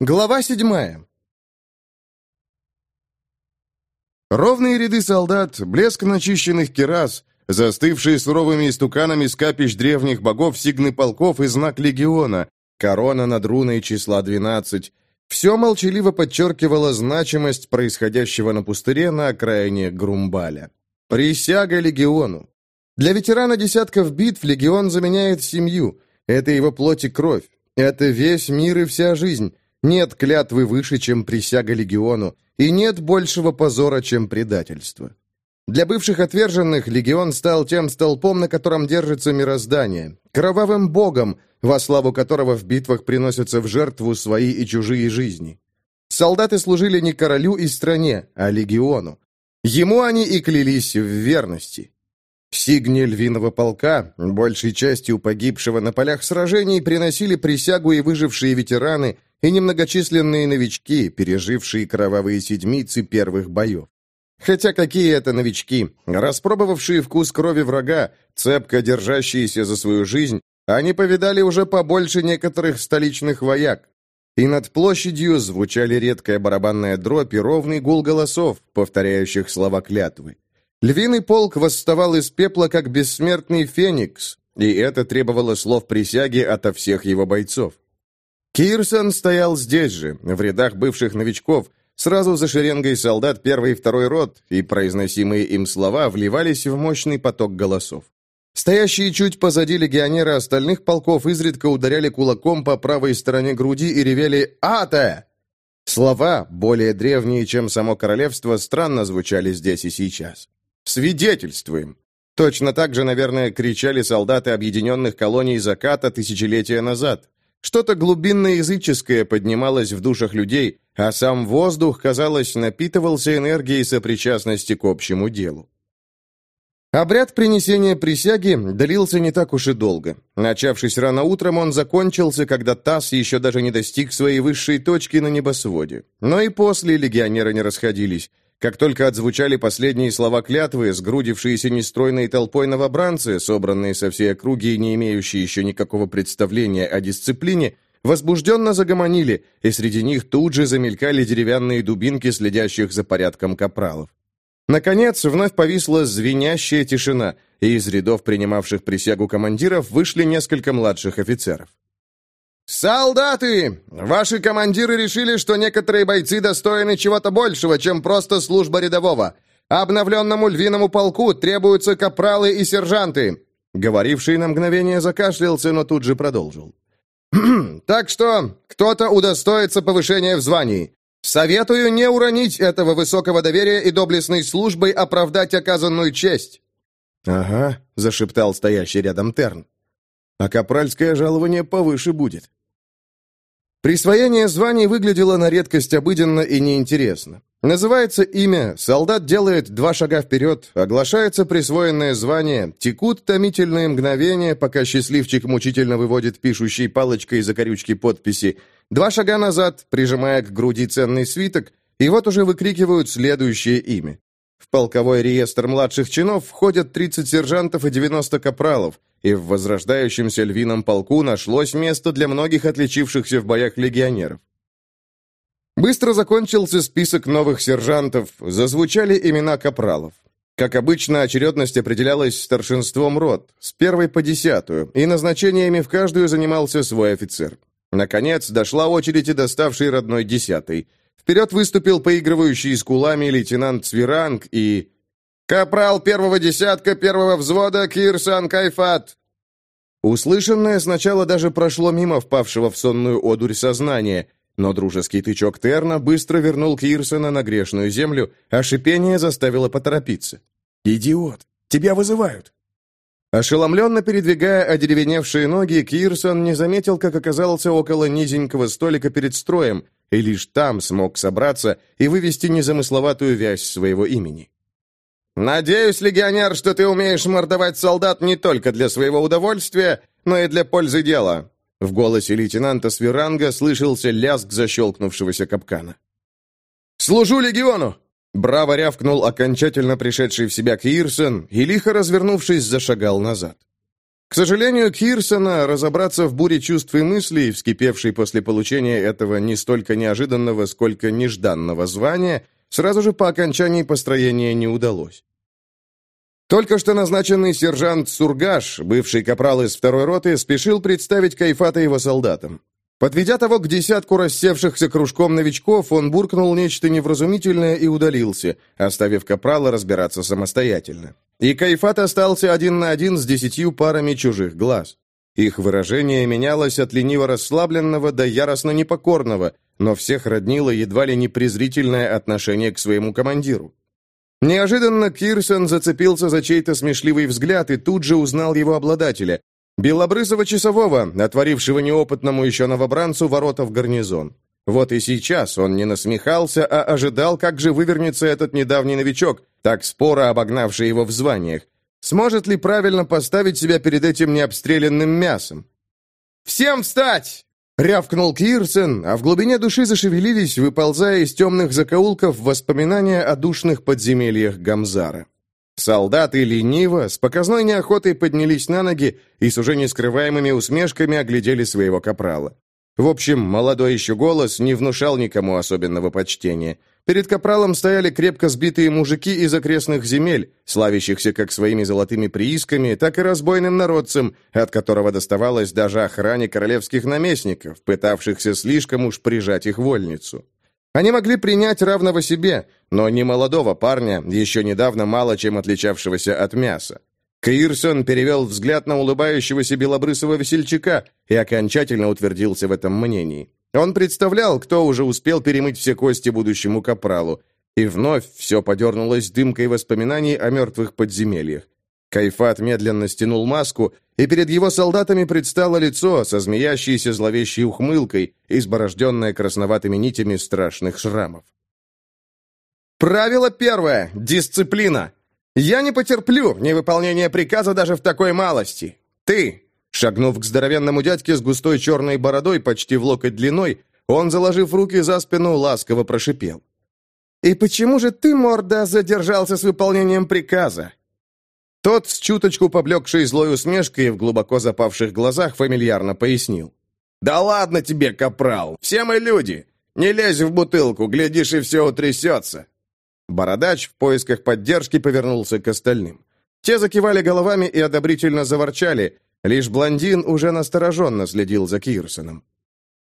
Глава седьмая. Ровные ряды солдат, блеск начищенных керас, застывшие суровыми истуканами скапищ древних богов сигны полков и знак легиона, корона над руной числа 12. Все молчаливо подчеркивало значимость происходящего на пустыре на окраине Грумбаля. Присяга легиону. Для ветерана десятков битв легион заменяет семью. Это его плоть и кровь. Это весь мир и вся жизнь. Нет клятвы выше, чем присяга легиону, и нет большего позора, чем предательство. Для бывших отверженных легион стал тем столпом, на котором держится мироздание, кровавым богом, во славу которого в битвах приносятся в жертву свои и чужие жизни. Солдаты служили не королю и стране, а легиону. Ему они и клялись в верности. В сигне львиного полка, большей частью погибшего на полях сражений, приносили присягу и выжившие ветераны, и немногочисленные новички, пережившие кровавые седмицы первых боев. Хотя какие это новички, распробовавшие вкус крови врага, цепко держащиеся за свою жизнь, они повидали уже побольше некоторых столичных вояк. И над площадью звучали редкая барабанная дробь и ровный гул голосов, повторяющих слова клятвы. Львиный полк восставал из пепла, как бессмертный феникс, и это требовало слов присяги ото всех его бойцов. Кирсон стоял здесь же, в рядах бывших новичков, сразу за шеренгой солдат первый и второй рот, и произносимые им слова вливались в мощный поток голосов. Стоящие чуть позади легионеры остальных полков изредка ударяли кулаком по правой стороне груди и ревели «Ате!». Слова, более древние, чем само королевство, странно звучали здесь и сейчас. «Свидетельствуем!» Точно так же, наверное, кричали солдаты объединенных колоний заката тысячелетия назад. Что-то глубинно-языческое поднималось в душах людей, а сам воздух, казалось, напитывался энергией сопричастности к общему делу. Обряд принесения присяги длился не так уж и долго. Начавшись рано утром, он закончился, когда таз еще даже не достиг своей высшей точки на небосводе. Но и после легионеры не расходились. Как только отзвучали последние слова клятвы, сгрудившиеся нестройной толпой новобранцы, собранные со всей округи и не имеющие еще никакого представления о дисциплине, возбужденно загомонили, и среди них тут же замелькали деревянные дубинки следящих за порядком капралов. Наконец, вновь повисла звенящая тишина, и из рядов принимавших присягу командиров вышли несколько младших офицеров. «Солдаты! Ваши командиры решили, что некоторые бойцы достойны чего-то большего, чем просто служба рядового. Обновленному львиному полку требуются капралы и сержанты!» Говоривший на мгновение закашлялся, но тут же продолжил. «Так что кто-то удостоится повышения в звании. Советую не уронить этого высокого доверия и доблестной службой оправдать оказанную честь». «Ага», — зашептал стоящий рядом Терн. «А капральское жалование повыше будет». Присвоение званий выглядело на редкость обыденно и неинтересно. Называется имя, солдат делает два шага вперед, оглашается присвоенное звание, текут томительные мгновения, пока счастливчик мучительно выводит пишущей палочкой за корючки подписи, два шага назад, прижимая к груди ценный свиток, и вот уже выкрикивают следующее имя. В полковой реестр младших чинов входят 30 сержантов и 90 капралов, и в возрождающемся львином полку нашлось место для многих отличившихся в боях легионеров. Быстро закончился список новых сержантов, зазвучали имена капралов. Как обычно, очередность определялась старшинством рот, с первой по десятую, и назначениями в каждую занимался свой офицер. Наконец, дошла очередь и доставший родной десятый. Вперед выступил поигрывающий с кулами лейтенант Свиранг и... «Капрал первого десятка первого взвода Кирсан Кайфат!» Услышанное сначала даже прошло мимо впавшего в сонную одурь сознания, но дружеский тычок Терна быстро вернул Кирсона на грешную землю, а шипение заставило поторопиться. «Идиот! Тебя вызывают!» Ошеломленно передвигая одеревеневшие ноги, Кирсон не заметил, как оказался около низенького столика перед строем, и лишь там смог собраться и вывести незамысловатую вязь своего имени. «Надеюсь, легионер, что ты умеешь мордовать солдат не только для своего удовольствия, но и для пользы дела». В голосе лейтенанта Свиранга слышался лязг защелкнувшегося капкана. «Служу легиону!» Браво рявкнул окончательно пришедший в себя Кирсон и, лихо развернувшись, зашагал назад. К сожалению, Кирсона разобраться в буре чувств и мыслей, вскипевшей после получения этого не столько неожиданного, сколько нежданного звания, сразу же по окончании построения не удалось. Только что назначенный сержант Сургаш, бывший капрал из второй роты, спешил представить Кайфата его солдатам. Подведя того к десятку рассевшихся кружком новичков, он буркнул нечто невразумительное и удалился, оставив капрала разбираться самостоятельно. И Кайфат остался один на один с десятью парами чужих глаз. Их выражение менялось от лениво расслабленного до яростно непокорного, но всех роднило едва ли не презрительное отношение к своему командиру. Неожиданно Кирсон зацепился за чей-то смешливый взгляд и тут же узнал его обладателя, белобрысого часового, отворившего неопытному еще новобранцу ворота в гарнизон. Вот и сейчас он не насмехался, а ожидал, как же вывернется этот недавний новичок, так споро обогнавший его в званиях. Сможет ли правильно поставить себя перед этим необстрелянным мясом? «Всем встать!» — рявкнул Кирсен, а в глубине души зашевелились, выползая из темных закоулков воспоминания о душных подземельях Гамзара. Солдаты лениво, с показной неохотой поднялись на ноги и с уже нескрываемыми усмешками оглядели своего капрала. В общем, молодой еще голос не внушал никому особенного почтения. Перед капралом стояли крепко сбитые мужики из окрестных земель, славящихся как своими золотыми приисками, так и разбойным народцем, от которого доставалось даже охране королевских наместников, пытавшихся слишком уж прижать их вольницу. Они могли принять равного себе, но не молодого парня, еще недавно мало чем отличавшегося от мяса. Кирсон перевел взгляд на улыбающегося белобрысого весельчака и окончательно утвердился в этом мнении. Он представлял, кто уже успел перемыть все кости будущему капралу, и вновь все подернулось дымкой воспоминаний о мертвых подземельях. Кайфат медленно стянул маску, и перед его солдатами предстало лицо со змеящейся зловещей ухмылкой, изборожденное красноватыми нитями страшных шрамов. «Правило первое. Дисциплина. Я не потерплю невыполнение приказа даже в такой малости. Ты!» Шагнув к здоровенному дядьке с густой черной бородой почти в локоть длиной, он, заложив руки за спину, ласково прошипел. «И почему же ты, морда, задержался с выполнением приказа? Тот, с чуточку поблекшей злой усмешкой в глубоко запавших глазах, фамильярно пояснил. «Да ладно тебе, капрал! Все мы люди! Не лезь в бутылку, глядишь, и все утрясется!» Бородач в поисках поддержки повернулся к остальным. Те закивали головами и одобрительно заворчали, лишь блондин уже настороженно следил за Кирсоном.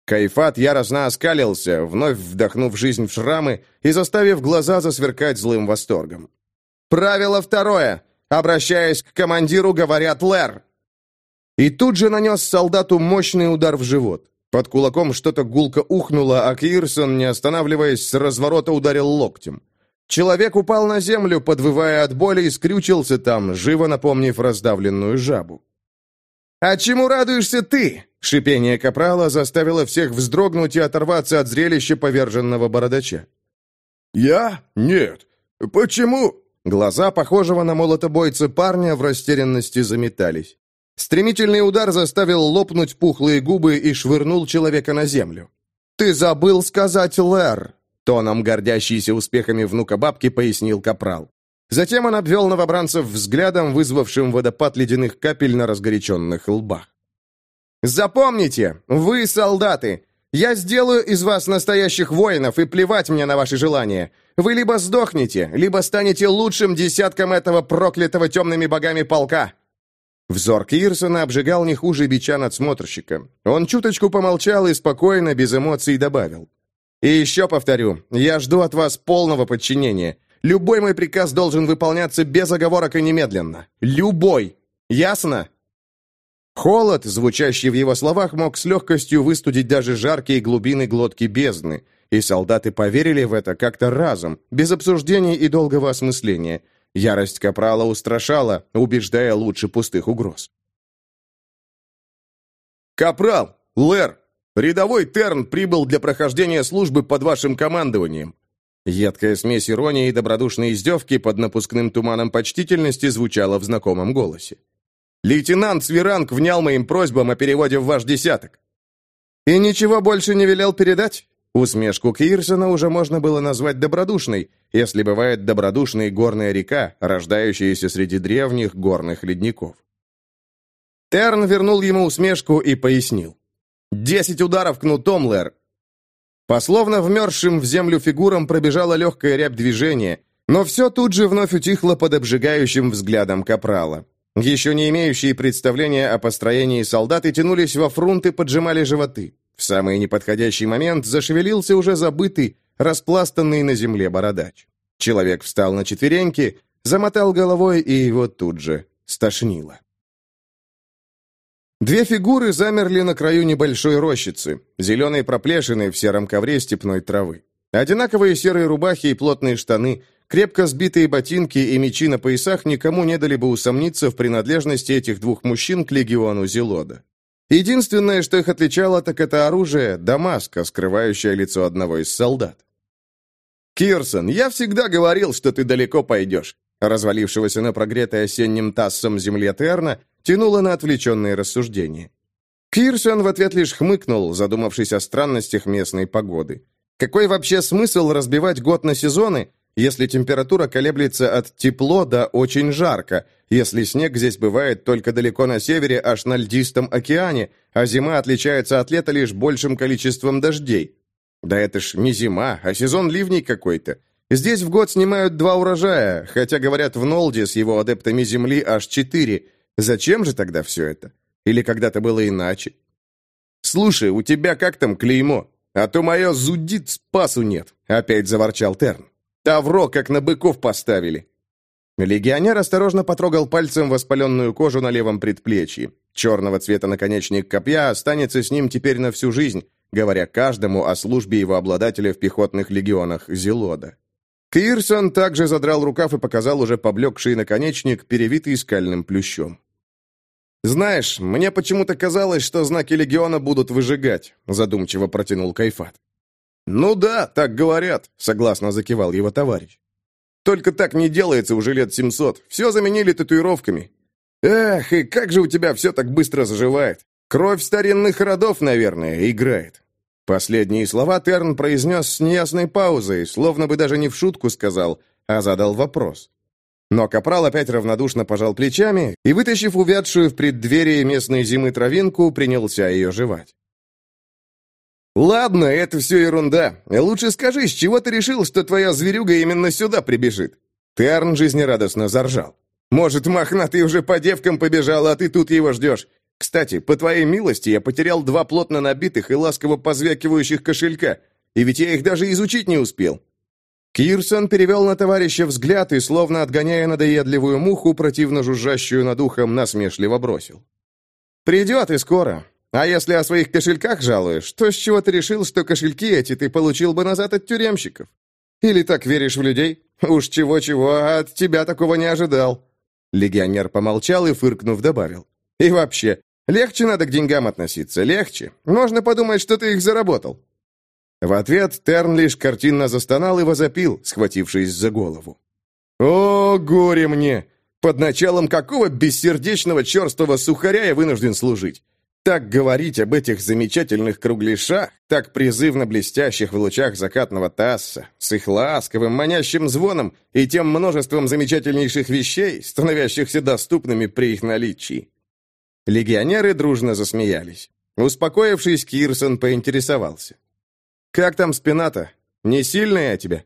Кайфат яростно оскалился, вновь вдохнув жизнь в шрамы и заставив глаза засверкать злым восторгом. «Правило второе. Обращаясь к командиру, говорят «Лэр». И тут же нанес солдату мощный удар в живот. Под кулаком что-то гулко ухнуло, а Кирсон, не останавливаясь, с разворота ударил локтем. Человек упал на землю, подвывая от боли, и скрючился там, живо напомнив раздавленную жабу. «А чему радуешься ты?» Шипение капрала заставило всех вздрогнуть и оторваться от зрелища поверженного бородача. «Я? Нет. Почему?» Глаза похожего на молотобойца парня в растерянности заметались. Стремительный удар заставил лопнуть пухлые губы и швырнул человека на землю. «Ты забыл сказать Лэр!» Тоном гордящийся успехами внука бабки пояснил Капрал. Затем он обвел новобранцев взглядом, вызвавшим водопад ледяных капель на разгоряченных лбах. «Запомните, вы солдаты! Я сделаю из вас настоящих воинов, и плевать мне на ваши желания. Вы либо сдохнете, либо станете лучшим десятком этого проклятого темными богами полка». Взор Кирсона обжигал не хуже бича надсмотрщика. Он чуточку помолчал и спокойно, без эмоций добавил. «И еще повторю, я жду от вас полного подчинения. Любой мой приказ должен выполняться без оговорок и немедленно. Любой. Ясно?» Холод, звучащий в его словах, мог с легкостью выстудить даже жаркие глубины глотки бездны, и солдаты поверили в это как-то разом, без обсуждений и долгого осмысления. Ярость Капрала устрашала, убеждая лучше пустых угроз. «Капрал! Лэр! Рядовой Терн прибыл для прохождения службы под вашим командованием!» Едкая смесь иронии и добродушной издевки под напускным туманом почтительности звучала в знакомом голосе. Лейтенант Свиранг внял моим просьбам о переводе в ваш десяток». «И ничего больше не велел передать?» Усмешку Кирсона уже можно было назвать добродушной, если бывает добродушной горная река, рождающаяся среди древних горных ледников. Терн вернул ему усмешку и пояснил. «Десять ударов кнутом, Лэр!» По словно вмерзшим в землю фигурам пробежала легкая рябь движения, но все тут же вновь утихло под обжигающим взглядом капрала. Еще не имеющие представления о построении солдаты тянулись во фрунт и поджимали животы. В самый неподходящий момент зашевелился уже забытый, распластанный на земле бородач. Человек встал на четвереньки, замотал головой и его тут же стошнило. Две фигуры замерли на краю небольшой рощицы, зеленой проплешины в сером ковре степной травы. Одинаковые серые рубахи и плотные штаны, крепко сбитые ботинки и мечи на поясах никому не дали бы усомниться в принадлежности этих двух мужчин к легиону Зелода. Единственное, что их отличало, так это оружие, дамаска, скрывающее лицо одного из солдат. «Кирсон, я всегда говорил, что ты далеко пойдешь», развалившегося на прогретой осенним тассом земле Терна, тянуло на отвлеченные рассуждения. Кирсон в ответ лишь хмыкнул, задумавшись о странностях местной погоды. Какой вообще смысл разбивать год на сезоны, если температура колеблется от тепло до очень жарко, если снег здесь бывает только далеко на севере, аж на льдистом океане, а зима отличается от лета лишь большим количеством дождей? Да это ж не зима, а сезон ливней какой-то. Здесь в год снимают два урожая, хотя, говорят, в Нолде с его адептами земли аж четыре. Зачем же тогда все это? Или когда-то было иначе? «Слушай, у тебя как там клеймо? А то мое зудит, спасу нет», — опять заворчал Терн. «Тавро, как на быков поставили». Легионер осторожно потрогал пальцем воспаленную кожу на левом предплечье. Черного цвета наконечник копья останется с ним теперь на всю жизнь, говоря каждому о службе его обладателя в пехотных легионах Зелода. Кирсон также задрал рукав и показал уже поблекший наконечник, перевитый скальным плющом. «Знаешь, мне почему-то казалось, что знаки легиона будут выжигать», задумчиво протянул Кайфат. «Ну да, так говорят», — согласно закивал его товарищ. «Только так не делается уже лет семьсот. Все заменили татуировками. Эх, и как же у тебя все так быстро заживает. Кровь старинных родов, наверное, играет». Последние слова Терн произнес с неясной паузой, словно бы даже не в шутку сказал, а задал вопрос. Но Капрал опять равнодушно пожал плечами и, вытащив увядшую в преддверии местной зимы травинку, принялся ее жевать. «Ладно, это все ерунда. Лучше скажи, с чего ты решил, что твоя зверюга именно сюда прибежит?» Терн жизнерадостно заржал. «Может, мохнатый уже по девкам побежал, а ты тут его ждешь? Кстати, по твоей милости, я потерял два плотно набитых и ласково позвякивающих кошелька, и ведь я их даже изучить не успел». Кирсон перевел на товарища взгляд и, словно отгоняя надоедливую муху, противно жужжащую над ухом, насмешливо бросил. «Придет и скоро. А если о своих кошельках жалуешь, то с чего ты решил, что кошельки эти ты получил бы назад от тюремщиков? Или так веришь в людей? Уж чего-чего, а от тебя такого не ожидал». Легионер помолчал и, фыркнув, добавил. И вообще, легче надо к деньгам относиться, легче. Можно подумать, что ты их заработал». В ответ Терн лишь картинно застонал и возопил, схватившись за голову. «О, горе мне! Под началом какого бессердечного черствого сухаря я вынужден служить? Так говорить об этих замечательных кругляшах, так призывно блестящих в лучах закатного тасса, с их ласковым, манящим звоном и тем множеством замечательнейших вещей, становящихся доступными при их наличии. Легионеры дружно засмеялись. Успокоившись, Кирсон поинтересовался. «Как там спина-то? Не сильная я тебя?»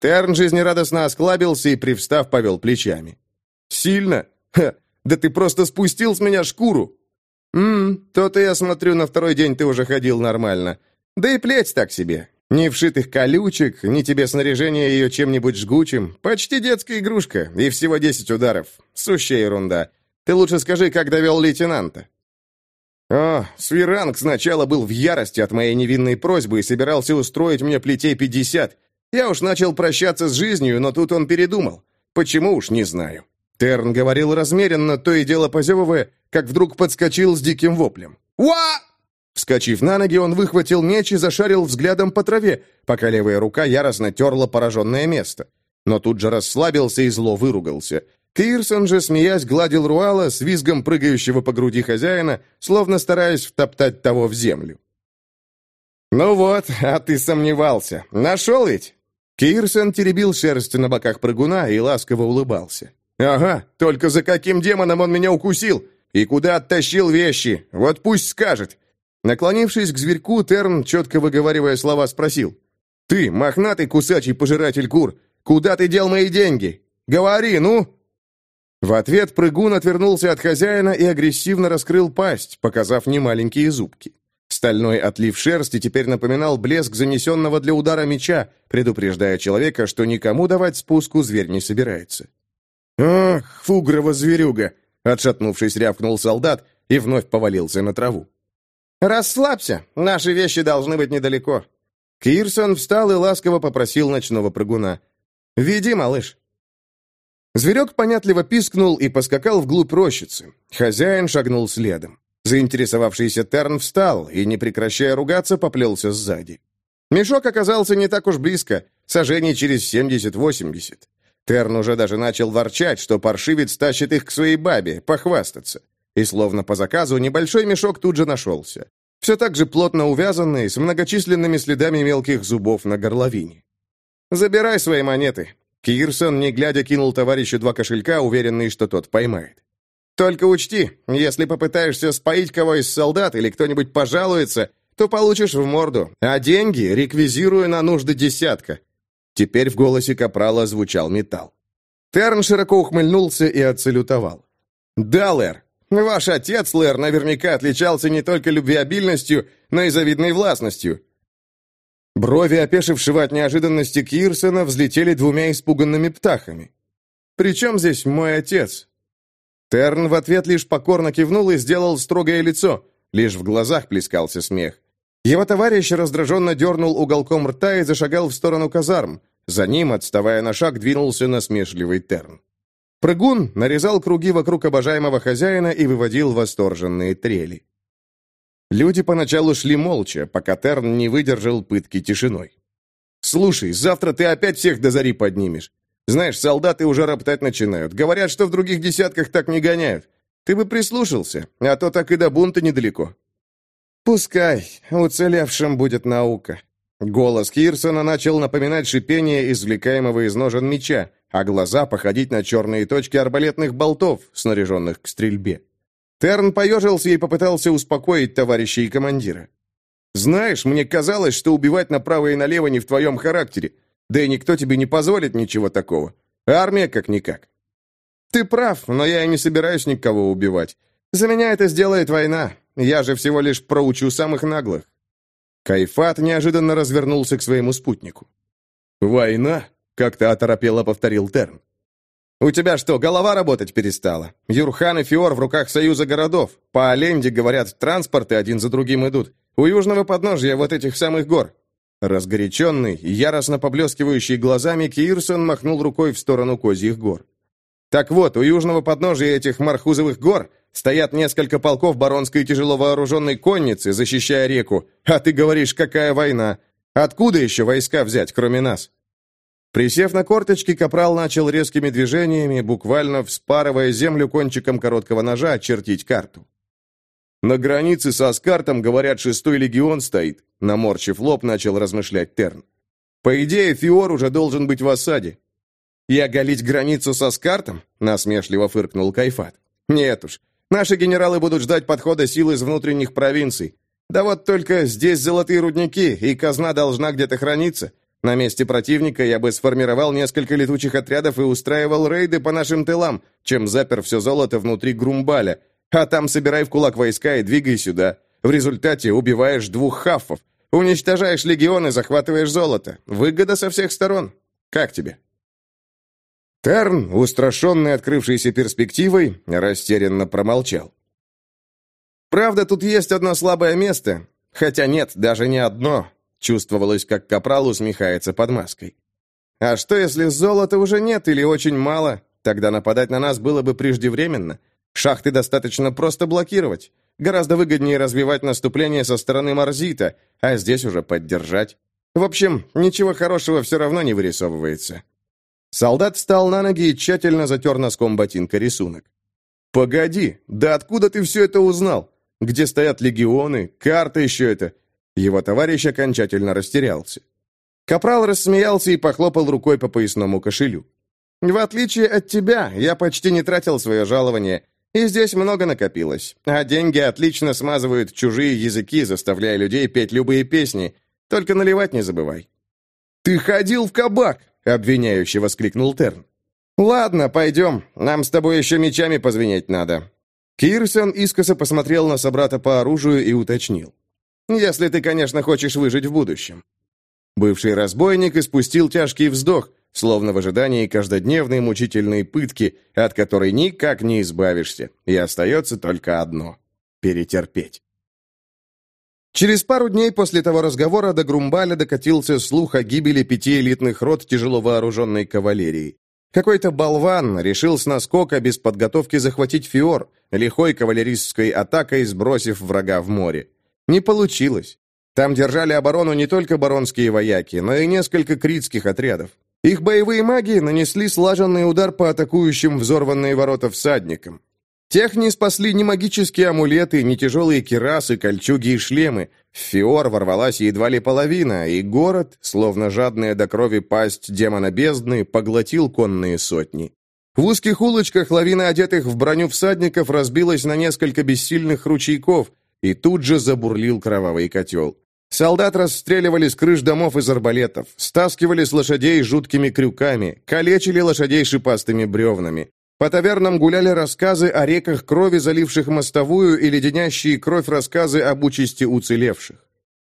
Терн жизнерадостно осклабился и, привстав, повел плечами. «Сильно? Ха! Да ты просто спустил с меня шкуру!» «Ммм, то-то я смотрю, на второй день ты уже ходил нормально. Да и плеть так себе. Ни вшитых колючек, ни тебе снаряжение ее чем-нибудь жгучим. Почти детская игрушка, и всего десять ударов. Сущая ерунда. Ты лучше скажи, как довел лейтенанта». «О, Свиранг сначала был в ярости от моей невинной просьбы и собирался устроить мне плетей пятьдесят. Я уж начал прощаться с жизнью, но тут он передумал. Почему уж, не знаю». Терн говорил размеренно, то и дело позевывая, как вдруг подскочил с диким воплем. «Уа!» Вскочив на ноги, он выхватил меч и зашарил взглядом по траве, пока левая рука яростно терла пораженное место. Но тут же расслабился и зло выругался. Кирсон же, смеясь, гладил Руала с визгом прыгающего по груди хозяина, словно стараясь втоптать того в землю. «Ну вот, а ты сомневался. Нашел ведь?» Кирсон теребил шерсть на боках прыгуна и ласково улыбался. «Ага, только за каким демоном он меня укусил? И куда оттащил вещи? Вот пусть скажет!» Наклонившись к зверьку, Терн, четко выговаривая слова, спросил. «Ты, мохнатый кусачий пожиратель кур, куда ты дел мои деньги? Говори, ну!» В ответ прыгун отвернулся от хозяина и агрессивно раскрыл пасть, показав немаленькие зубки. Стальной отлив шерсти теперь напоминал блеск занесенного для удара меча, предупреждая человека, что никому давать спуску зверь не собирается. «Ах, фугрова зверюга!» — отшатнувшись, рявкнул солдат и вновь повалился на траву. «Расслабься, наши вещи должны быть недалеко». Кирсон встал и ласково попросил ночного прыгуна. «Веди, малыш». Зверек понятливо пискнул и поскакал вглубь рощицы. Хозяин шагнул следом. Заинтересовавшийся Терн встал и, не прекращая ругаться, поплелся сзади. Мешок оказался не так уж близко, сожжений через 70-80. Терн уже даже начал ворчать, что паршивец тащит их к своей бабе, похвастаться. И словно по заказу, небольшой мешок тут же нашелся. Все так же плотно увязанный, с многочисленными следами мелких зубов на горловине. «Забирай свои монеты». Кирсон, не глядя, кинул товарищу два кошелька, уверенный, что тот поймает. «Только учти, если попытаешься споить кого из солдат или кто-нибудь пожалуется, то получишь в морду, а деньги реквизирую на нужды десятка». Теперь в голосе Капрала звучал металл. Терн широко ухмыльнулся и отсалютовал. «Да, Лэр, Ваш отец, Лэр, наверняка отличался не только любвеобильностью, но и завидной властностью». Брови опешившего от неожиданности Кирсона взлетели двумя испуганными птахами. «При чем здесь мой отец?» Терн в ответ лишь покорно кивнул и сделал строгое лицо, лишь в глазах плескался смех. Его товарищ раздраженно дернул уголком рта и зашагал в сторону казарм. За ним, отставая на шаг, двинулся насмешливый Терн. Прыгун нарезал круги вокруг обожаемого хозяина и выводил восторженные трели. Люди поначалу шли молча, пока Терн не выдержал пытки тишиной. «Слушай, завтра ты опять всех до зари поднимешь. Знаешь, солдаты уже роптать начинают. Говорят, что в других десятках так не гоняют. Ты бы прислушался, а то так и до бунта недалеко». «Пускай, уцелевшим будет наука». Голос Кирсона начал напоминать шипение извлекаемого из ножен меча, а глаза походить на черные точки арбалетных болтов, снаряженных к стрельбе. Терн поежился и попытался успокоить товарища и командира. «Знаешь, мне казалось, что убивать направо и налево не в твоем характере, да и никто тебе не позволит ничего такого. Армия как-никак». «Ты прав, но я и не собираюсь никого убивать. За меня это сделает война. Я же всего лишь проучу самых наглых». Кайфат неожиданно развернулся к своему спутнику. «Война?» Как-то оторопело повторил Терн. «У тебя что, голова работать перестала? Юрхан и Фиор в руках Союза городов. По Оленде, говорят, транспорты один за другим идут. У южного подножья вот этих самых гор». Разгоряченный, яростно поблескивающий глазами, Кирсон махнул рукой в сторону Козьих гор. «Так вот, у южного подножия этих Мархузовых гор стоят несколько полков баронской тяжело вооруженной конницы, защищая реку. А ты говоришь, какая война? Откуда еще войска взять, кроме нас?» Присев на корточки, капрал начал резкими движениями, буквально вспарывая землю кончиком короткого ножа, чертить карту. «На границе со Аскартом, говорят, шестой легион стоит», наморчив лоб, начал размышлять Терн. «По идее, Фиор уже должен быть в осаде». «И оголить границу со Аскартом?» насмешливо фыркнул Кайфат. «Нет уж, наши генералы будут ждать подхода сил из внутренних провинций. Да вот только здесь золотые рудники, и казна должна где-то храниться. На месте противника я бы сформировал несколько летучих отрядов и устраивал рейды по нашим тылам, чем запер все золото внутри Грумбаля. А там собирай в кулак войска и двигай сюда. В результате убиваешь двух хаффов, уничтожаешь легионы, захватываешь золото. Выгода со всех сторон. Как тебе?» Терн, устрашенный открывшейся перспективой, растерянно промолчал. «Правда, тут есть одно слабое место. Хотя нет, даже не одно. Чувствовалось, как капрал усмехается под маской. «А что, если золота уже нет или очень мало? Тогда нападать на нас было бы преждевременно. Шахты достаточно просто блокировать. Гораздо выгоднее развивать наступление со стороны Марзита, а здесь уже поддержать. В общем, ничего хорошего все равно не вырисовывается». Солдат встал на ноги и тщательно затер носком ботинка рисунок. «Погоди, да откуда ты все это узнал? Где стоят легионы? Карта еще это? Его товарищ окончательно растерялся. Капрал рассмеялся и похлопал рукой по поясному кошелю. «В отличие от тебя, я почти не тратил свое жалование, И здесь много накопилось. А деньги отлично смазывают чужие языки, заставляя людей петь любые песни. Только наливать не забывай». «Ты ходил в кабак!» — обвиняюще воскликнул Терн. «Ладно, пойдем. Нам с тобой еще мечами позвенеть надо». Кирсон искоса посмотрел на собрата по оружию и уточнил. «Если ты, конечно, хочешь выжить в будущем». Бывший разбойник испустил тяжкий вздох, словно в ожидании каждодневной мучительной пытки, от которой никак не избавишься, и остается только одно — перетерпеть. Через пару дней после того разговора до Грумбаля докатился слух о гибели пяти элитных рот тяжело вооруженной кавалерии. Какой-то болван решил с наскока без подготовки захватить Фиор, лихой кавалеристской атакой сбросив врага в море. Не получилось. Там держали оборону не только баронские вояки, но и несколько критских отрядов. Их боевые маги нанесли слаженный удар по атакующим взорванные ворота всадникам. Тех не спасли ни магические амулеты, ни тяжелые кирасы, кольчуги и шлемы. В Фиор ворвалась едва ли половина, и город, словно жадная до крови пасть демона бездны, поглотил конные сотни. В узких улочках лавина одетых в броню всадников разбилась на несколько бессильных ручейков, и тут же забурлил кровавый котел. Солдат расстреливали с крыш домов из арбалетов, стаскивали с лошадей жуткими крюками, калечили лошадей шипастыми бревнами. По тавернам гуляли рассказы о реках крови, заливших мостовую, и леденящие кровь рассказы об участи уцелевших.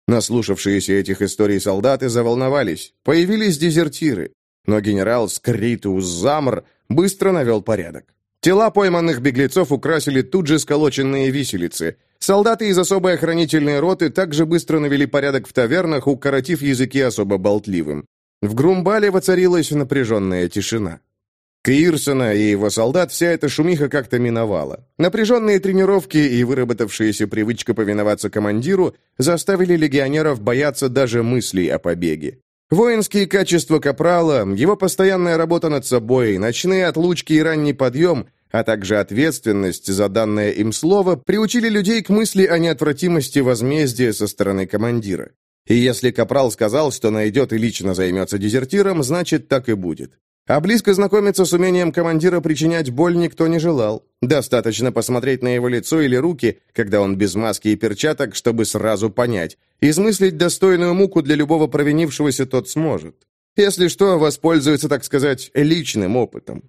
Наслушавшиеся этих историй солдаты заволновались. Появились дезертиры. Но генерал Скритус Замр быстро навел порядок. Тела пойманных беглецов украсили тут же сколоченные виселицы – Солдаты из особой охранительной роты также быстро навели порядок в тавернах, укоротив языки особо болтливым. В Грумбале воцарилась напряженная тишина. Кирсона и его солдат вся эта шумиха как-то миновала. Напряженные тренировки и выработавшаяся привычка повиноваться командиру заставили легионеров бояться даже мыслей о побеге. Воинские качества Капрала, его постоянная работа над собой, ночные отлучки и ранний подъем а также ответственность за данное им слово, приучили людей к мысли о неотвратимости возмездия со стороны командира. И если Капрал сказал, что найдет и лично займется дезертиром, значит, так и будет. А близко знакомиться с умением командира причинять боль никто не желал. Достаточно посмотреть на его лицо или руки, когда он без маски и перчаток, чтобы сразу понять. Измыслить достойную муку для любого провинившегося тот сможет. Если что, воспользуется, так сказать, личным опытом.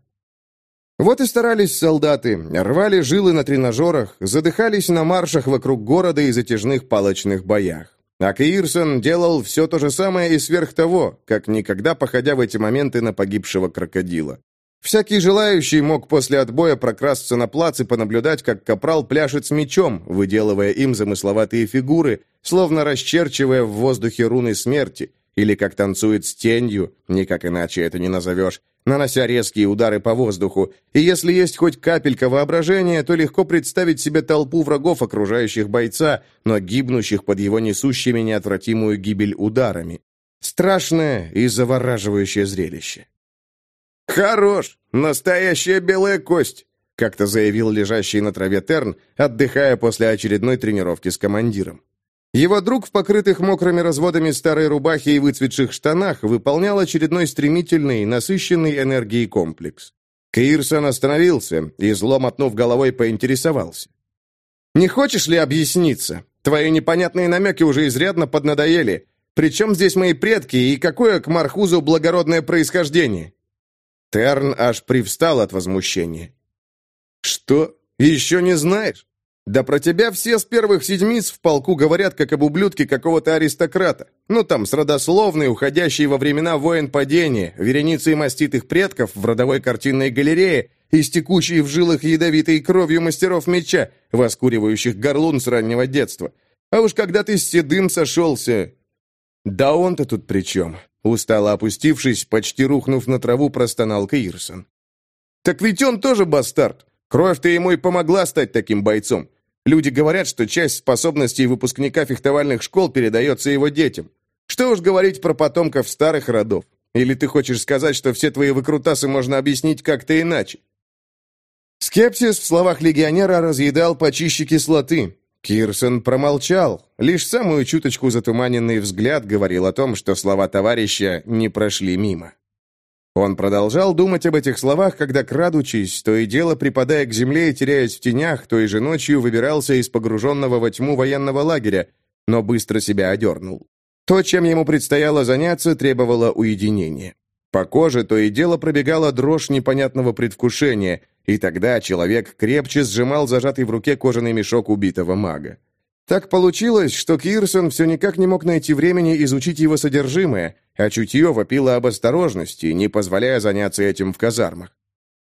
Вот и старались солдаты, рвали жилы на тренажерах, задыхались на маршах вокруг города и затяжных палочных боях. А Кирсон делал все то же самое и сверх того, как никогда походя в эти моменты на погибшего крокодила. Всякий желающий мог после отбоя прокрасться на плац и понаблюдать, как капрал пляшет с мечом, выделывая им замысловатые фигуры, словно расчерчивая в воздухе руны смерти, или как танцует с тенью, никак иначе это не назовешь, нанося резкие удары по воздуху, и если есть хоть капелька воображения, то легко представить себе толпу врагов, окружающих бойца, но гибнущих под его несущими неотвратимую гибель ударами. Страшное и завораживающее зрелище. «Хорош! Настоящая белая кость!» как-то заявил лежащий на траве Терн, отдыхая после очередной тренировки с командиром. Его друг в покрытых мокрыми разводами старой рубахе и выцветших штанах выполнял очередной стремительный, насыщенный энергией комплекс. Кирсон остановился и, зло мотнув головой, поинтересовался. «Не хочешь ли объясниться? Твои непонятные намеки уже изрядно поднадоели. Причем здесь мои предки и какое к Мархузу благородное происхождение?» Терн аж привстал от возмущения. «Что? Еще не знаешь? Да про тебя все с первых седмиц в полку говорят, как об ублюдке какого-то аристократа. Ну там, с родословной, уходящей во времена воин падения, вереницей маститых предков в родовой картинной галерее, истекущей в жилах ядовитой кровью мастеров меча, воскуривающих горлун с раннего детства. А уж когда ты с седым сошелся... Да он-то тут при чем? Устало опустившись, почти рухнув на траву, простонал Кирсон. Так ведь он тоже бастард. Кровь-то ему и помогла стать таким бойцом. Люди говорят, что часть способностей выпускника фехтовальных школ передается его детям. Что уж говорить про потомков старых родов. Или ты хочешь сказать, что все твои выкрутасы можно объяснить как-то иначе? Скепсис в словах легионера разъедал почище кислоты. Кирсон промолчал. Лишь самую чуточку затуманенный взгляд говорил о том, что слова товарища не прошли мимо. Он продолжал думать об этих словах, когда, крадучись, то и дело припадая к земле и теряясь в тенях, той же ночью выбирался из погруженного во тьму военного лагеря, но быстро себя одернул. То, чем ему предстояло заняться, требовало уединения. По коже то и дело пробегала дрожь непонятного предвкушения, и тогда человек крепче сжимал зажатый в руке кожаный мешок убитого мага. Так получилось, что Кирсон все никак не мог найти времени изучить его содержимое, а чутье вопило об осторожности, не позволяя заняться этим в казармах.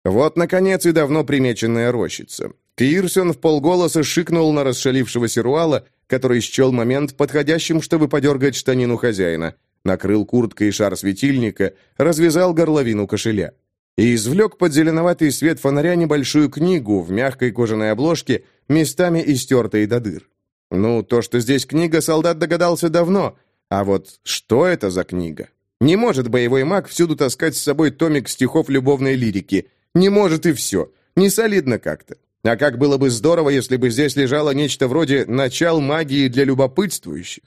Вот, наконец, и давно примеченная рощица. Кирсон в полголоса шикнул на расшалившегося Руала, который счел момент подходящим, чтобы подергать штанину хозяина, накрыл курткой шар светильника, развязал горловину кошеля и извлек под зеленоватый свет фонаря небольшую книгу в мягкой кожаной обложке, местами истертой до дыр. Ну, то, что здесь книга, солдат догадался давно, а вот что это за книга? Не может боевой маг всюду таскать с собой томик стихов любовной лирики. Не может и все. Не солидно как-то. А как было бы здорово, если бы здесь лежало нечто вроде «начал магии для любопытствующих».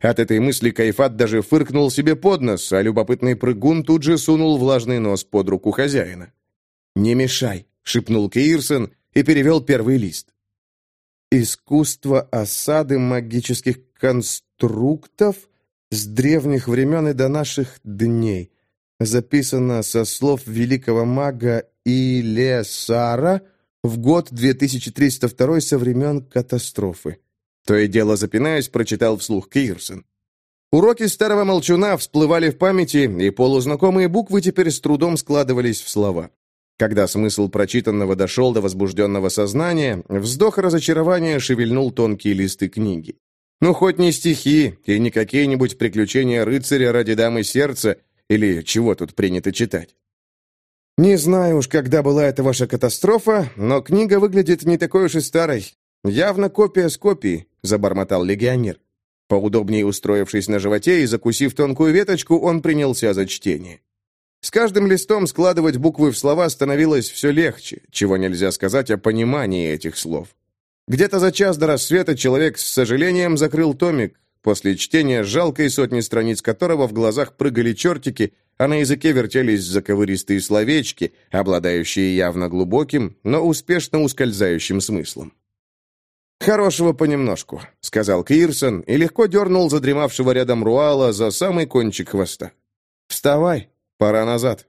От этой мысли Кайфат даже фыркнул себе под нос, а любопытный прыгун тут же сунул влажный нос под руку хозяина. «Не мешай», — шепнул Кирсон и перевел первый лист. «Искусство осады магических конструктов с древних времен и до наших дней. Записано со слов великого мага Илесара в год 2302 со времен катастрофы. То и дело запинаясь, прочитал вслух Кирсон. Уроки старого молчуна всплывали в памяти, и полузнакомые буквы теперь с трудом складывались в слова. Когда смысл прочитанного дошел до возбужденного сознания, вздох разочарования шевельнул тонкие листы книги. Ну, хоть не стихи, и не какие-нибудь приключения рыцаря ради дамы сердца, или чего тут принято читать. Не знаю уж, когда была эта ваша катастрофа, но книга выглядит не такой уж и старой. Явно копия с копии забормотал легионер. Поудобнее устроившись на животе и закусив тонкую веточку, он принялся за чтение. С каждым листом складывать буквы в слова становилось все легче, чего нельзя сказать о понимании этих слов. Где-то за час до рассвета человек с сожалением закрыл томик, после чтения жалкой сотни страниц которого в глазах прыгали чертики, а на языке вертелись заковыристые словечки, обладающие явно глубоким, но успешно ускользающим смыслом. «Хорошего понемножку», — сказал Кирсон и легко дернул задремавшего рядом Руала за самый кончик хвоста. «Вставай, пора назад».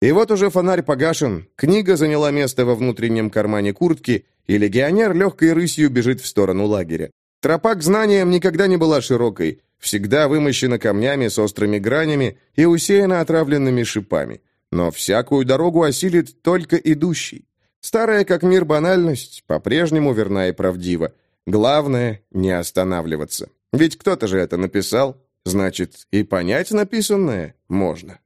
И вот уже фонарь погашен, книга заняла место во внутреннем кармане куртки, и легионер легкой рысью бежит в сторону лагеря. Тропа к знаниям никогда не была широкой, всегда вымощена камнями с острыми гранями и усеяна отравленными шипами. Но всякую дорогу осилит только идущий. Старая как мир банальность по-прежнему верна и правдива. Главное — не останавливаться. Ведь кто-то же это написал, значит, и понять написанное можно.